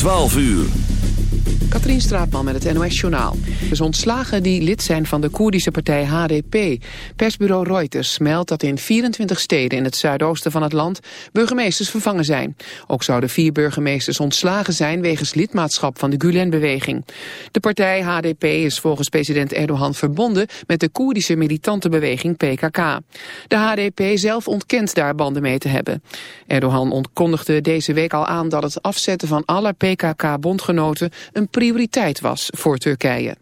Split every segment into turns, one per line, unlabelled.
12 uur.
Katrien Straatman met het NOS-journaal. Dus ontslagen die lid zijn van de Koerdische partij HDP. Persbureau Reuters meldt dat in 24 steden in het zuidoosten van het land burgemeesters vervangen zijn. Ook zouden vier burgemeesters ontslagen zijn wegens lidmaatschap van de Gulen-beweging. De partij HDP is volgens president Erdogan verbonden met de Koerdische militante beweging PKK. De HDP zelf ontkent daar banden mee te hebben. Erdogan kondigde deze week al aan dat het afzetten van alle PKK-bondgenoten een prioriteit was voor Turkije.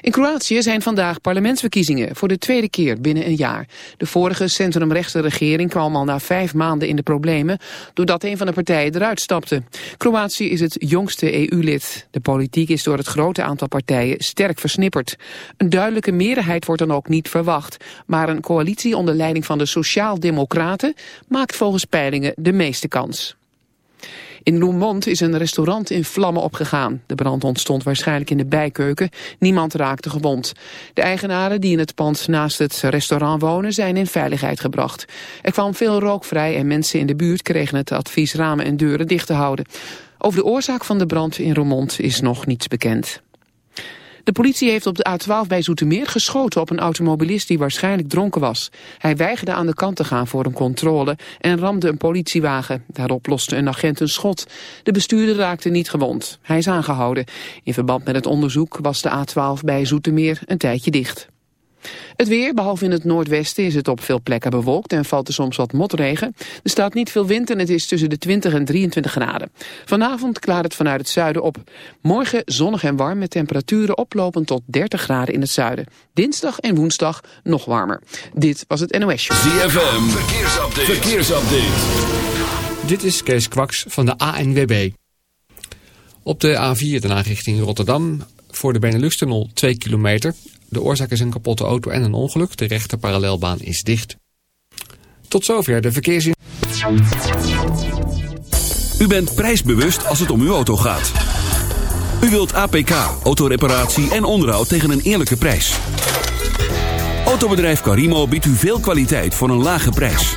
In Kroatië zijn vandaag parlementsverkiezingen voor de tweede keer binnen een jaar. De vorige centrumrechtse regering kwam al na vijf maanden in de problemen doordat een van de partijen eruit stapte. Kroatië is het jongste EU-lid. De politiek is door het grote aantal partijen sterk versnipperd. Een duidelijke meerderheid wordt dan ook niet verwacht, maar een coalitie onder leiding van de Sociaal-Democraten maakt volgens peilingen de meeste kans. In Loemont is een restaurant in vlammen opgegaan. De brand ontstond waarschijnlijk in de bijkeuken. Niemand raakte gewond. De eigenaren die in het pand naast het restaurant wonen zijn in veiligheid gebracht. Er kwam veel rook vrij en mensen in de buurt kregen het advies ramen en deuren dicht te houden. Over de oorzaak van de brand in Roermond is nog niets bekend. De politie heeft op de A12 bij Zoetermeer geschoten op een automobilist die waarschijnlijk dronken was. Hij weigerde aan de kant te gaan voor een controle en ramde een politiewagen. Daarop loste een agent een schot. De bestuurder raakte niet gewond. Hij is aangehouden. In verband met het onderzoek was de A12 bij Zoetermeer een tijdje dicht. Het weer, behalve in het noordwesten, is het op veel plekken bewolkt en valt er soms wat motregen. Er staat niet veel wind en het is tussen de 20 en 23 graden. Vanavond klaart het vanuit het zuiden op. Morgen zonnig en warm met temperaturen oplopend tot 30 graden in het zuiden. Dinsdag en woensdag nog warmer. Dit was het NOS Show.
ZFM, verkeersupdate. verkeersupdate.
Dit is Kees Kwaks van de ANWB. Op de A4 daarna richting Rotterdam voor de Benelux-tunnel 2 kilometer. De oorzaak is een kapotte auto en een ongeluk. De rechter parallelbaan is dicht. Tot zover de verkeersin.
U bent prijsbewust als het om uw auto gaat. U wilt APK, autoreparatie en onderhoud tegen een eerlijke prijs. Autobedrijf Carimo biedt u veel kwaliteit voor een lage prijs.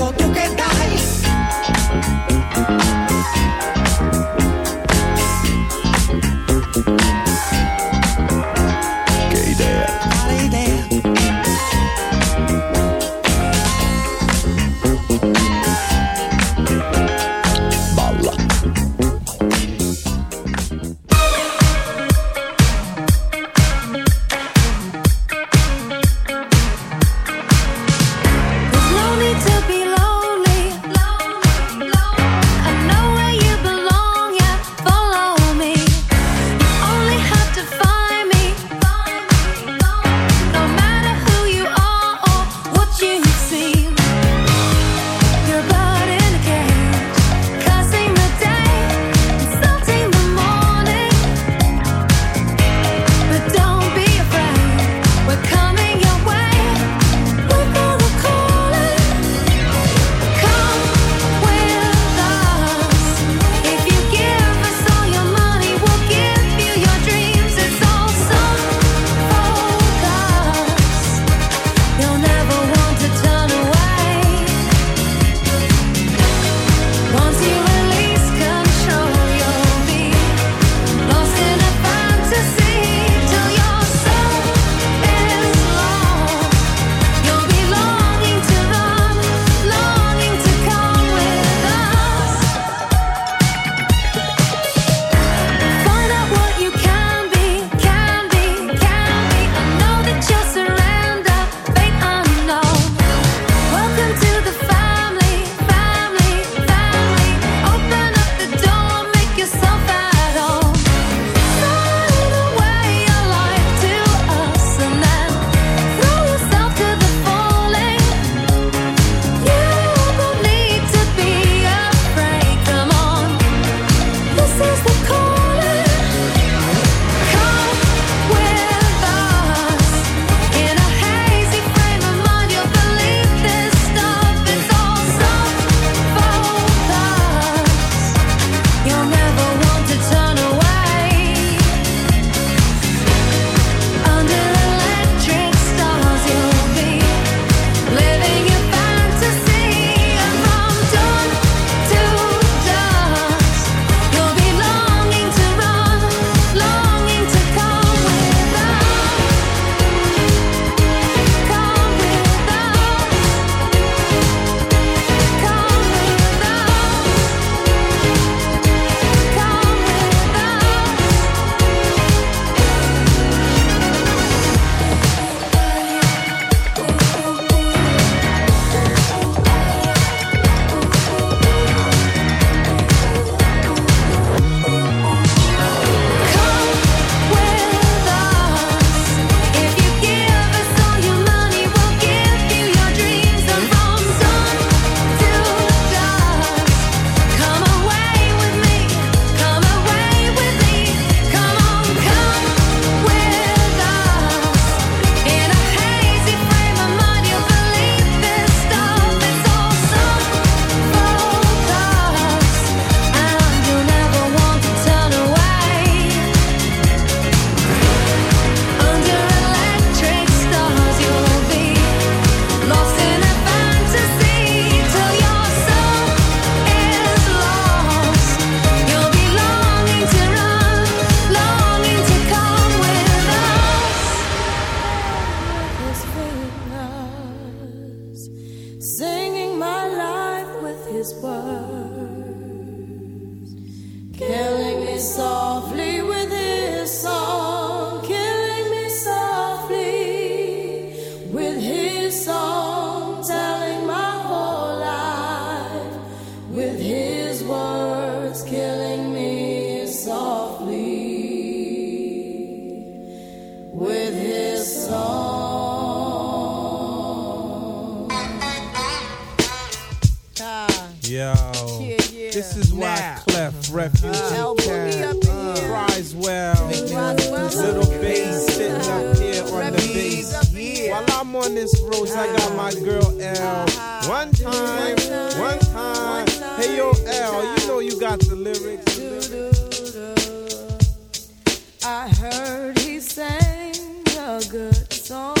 That's Cleft, Clef, Refuge, uh, and Cries well. Little bass sitting up here on the bass. While I'm on this road, I got my uh-huh. girl L. Uh-huh. One time, one time. Hey, yo, L, you know you got. The lyrics.
I heard he sang a good song.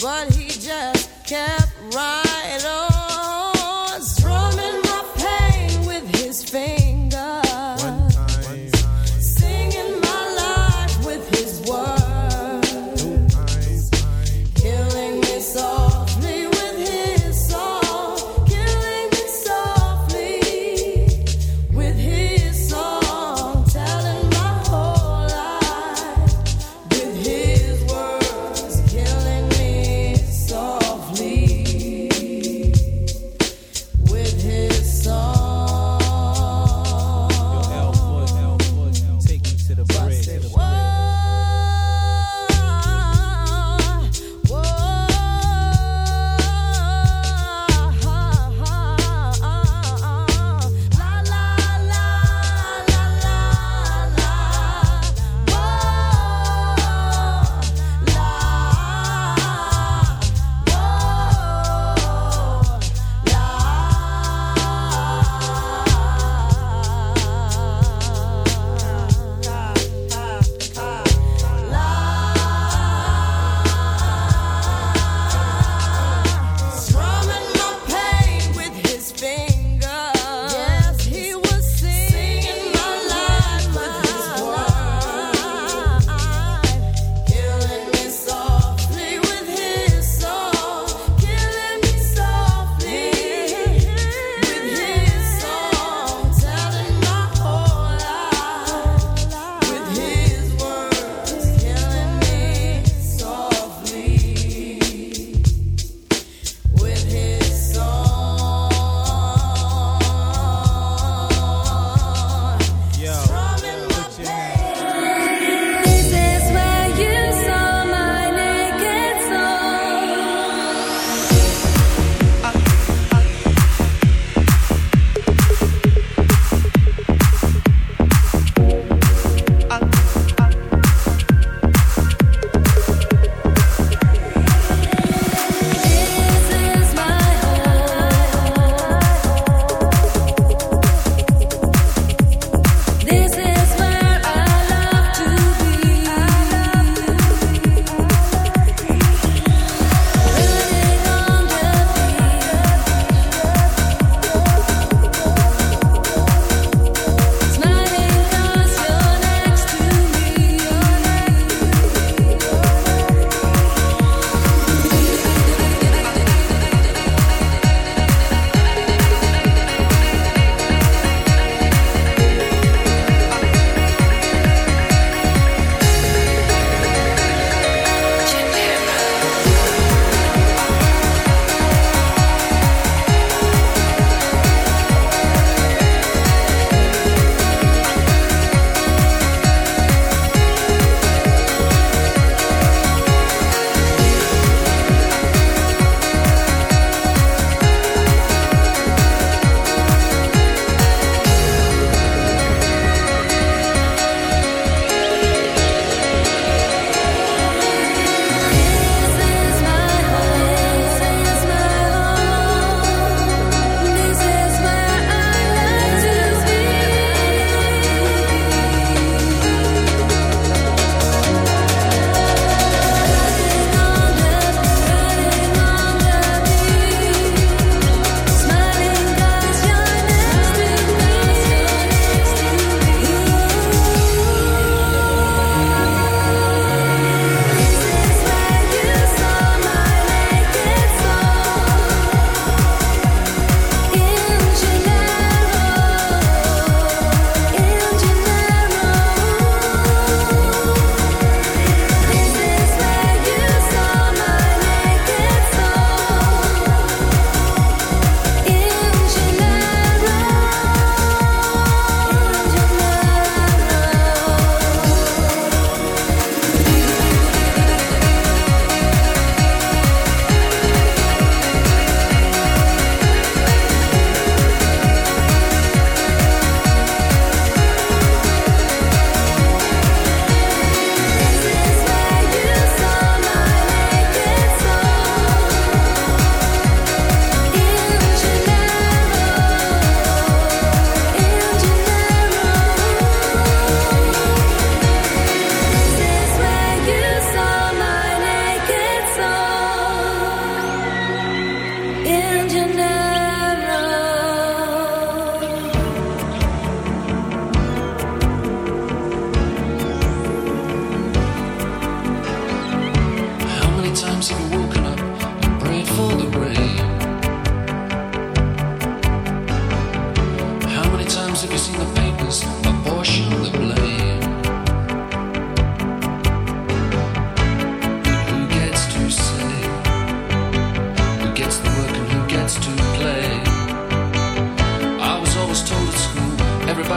but he just kept right on.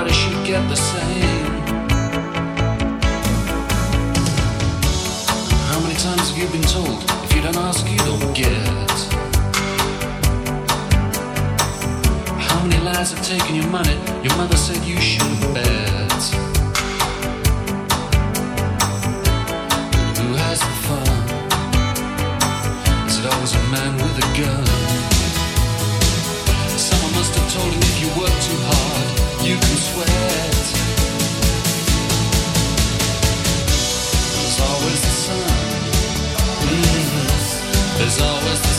how does get the
same? How many times have you been told if you don't ask, you don't get? How many lies have taken your money? Your mother said you shouldn't bet. Who has the fun? Is it always a man with a gun? Someone must have told him if you work too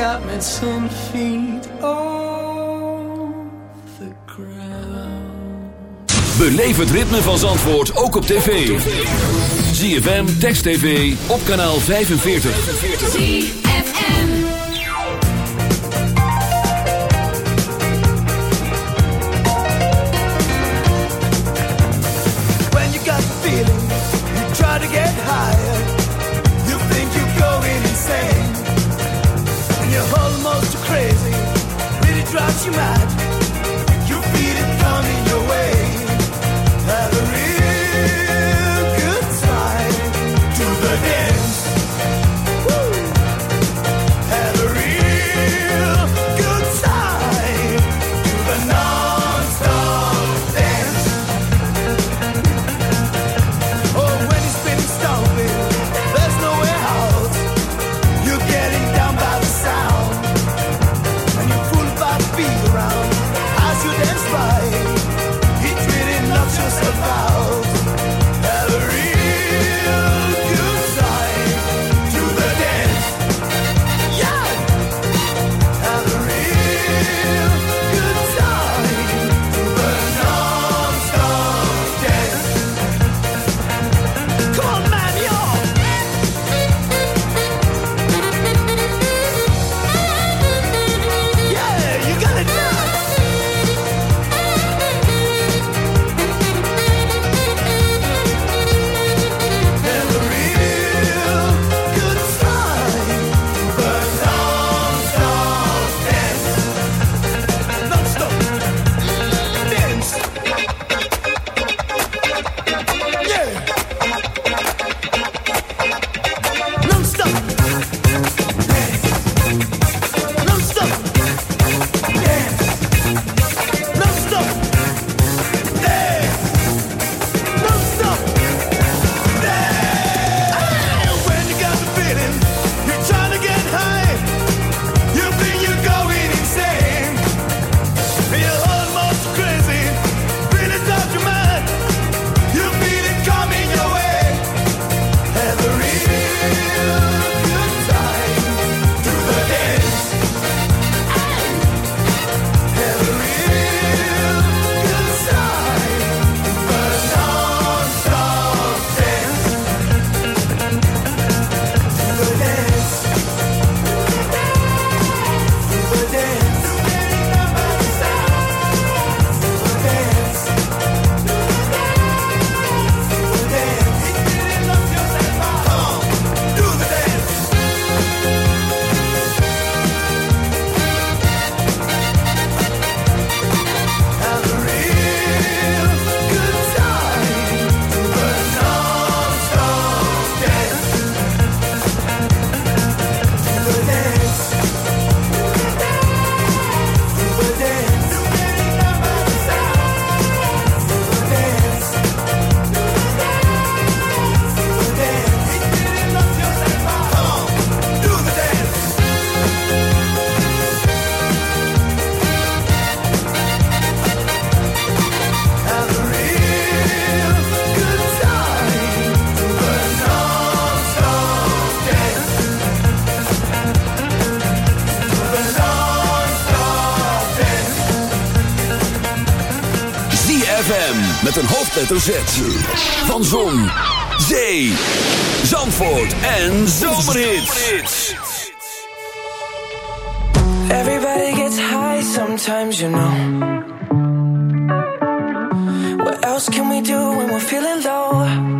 got me ten feet the ground.
Beleef het ritme van Zandvoort ook op tv. ZFM, Text TV, op kanaal 45.
Que might FM
met een hoofdletter Z. Van Zon, Zee, Zandvoort en Zomerhits.
Everybody gets high sometimes, you know. What else can we do when we're feeling low?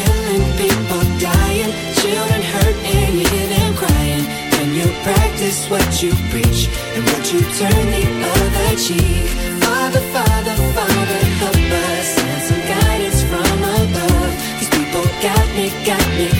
Killing, people dying, children hurt and you hear them crying. When you practice what you preach and what you turn the other cheek. Father, Father, Father, help us. Send some guidance from above. These people got me, got me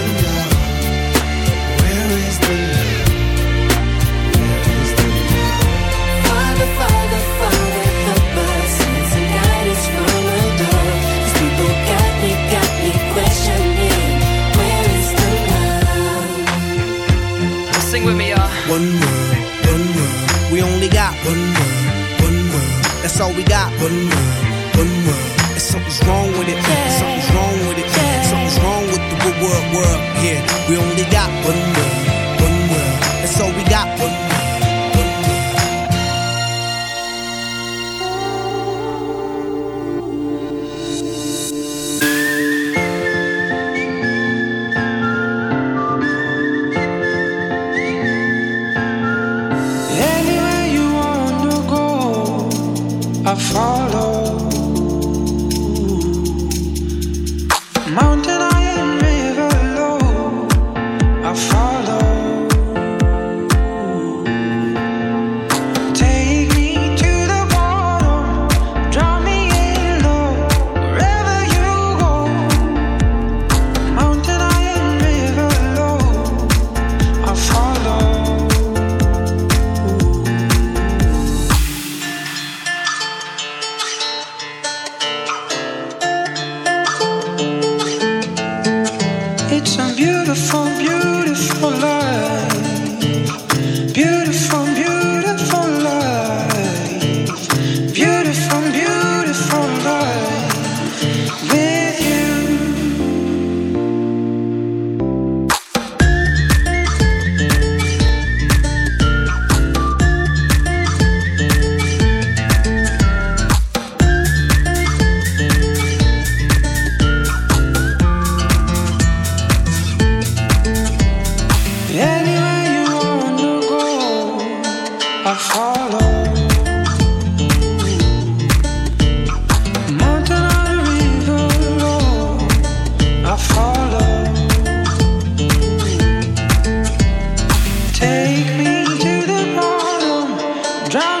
One world, one world. We only got one world, one world. That's all we got. One world, one world. And something's wrong with it. Something's wrong
drown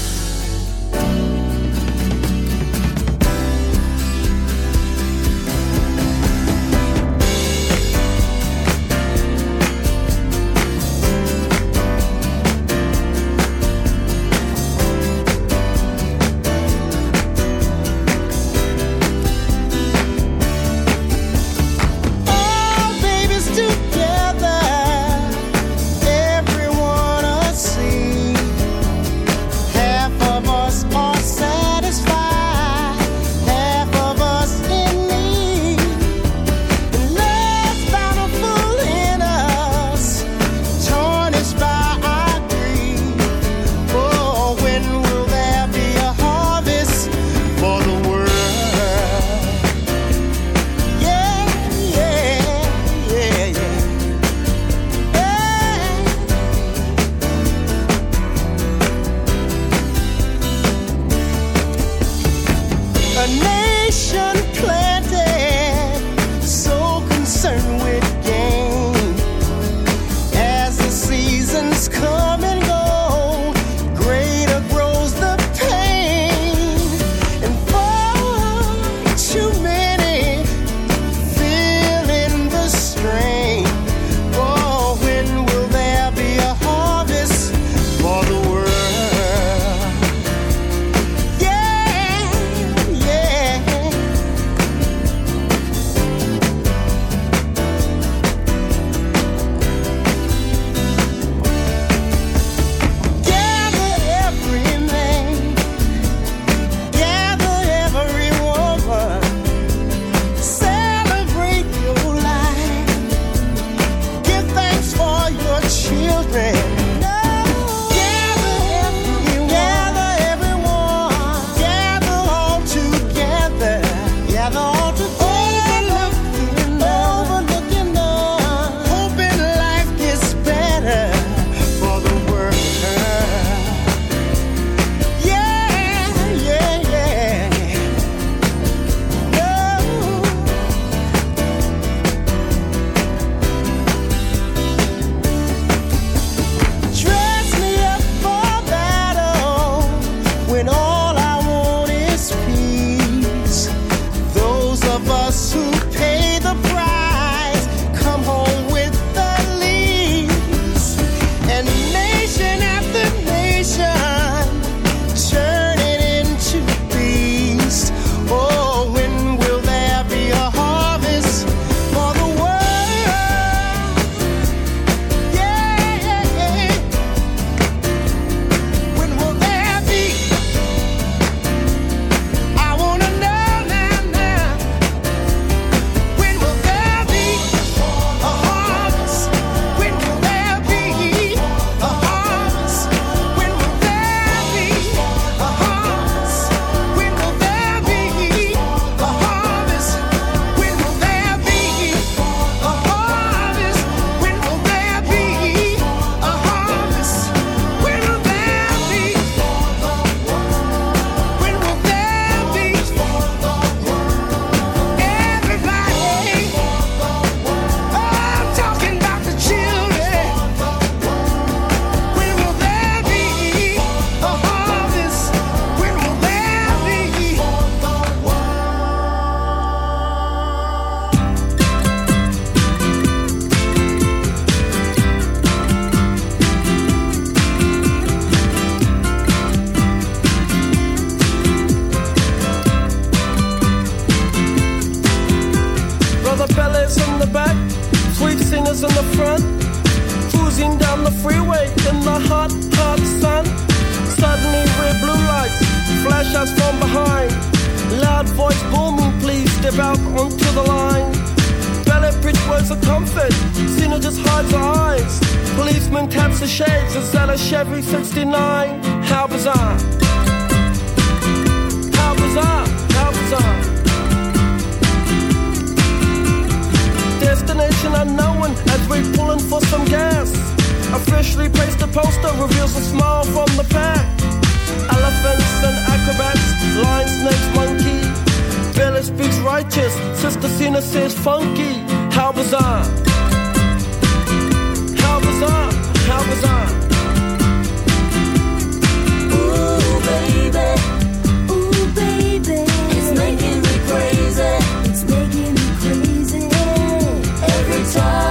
going as
we pulling for some gas. Officially placed a poster reveals a smile from the pack. Elephants and acrobats, lion, snakes, monkey. Village speaks righteous, Sister Cena says funky. How bizarre! How bizarre! How bizarre!
Ooh, baby. Ooh, baby. It's making me crazy. It's making me crazy every time.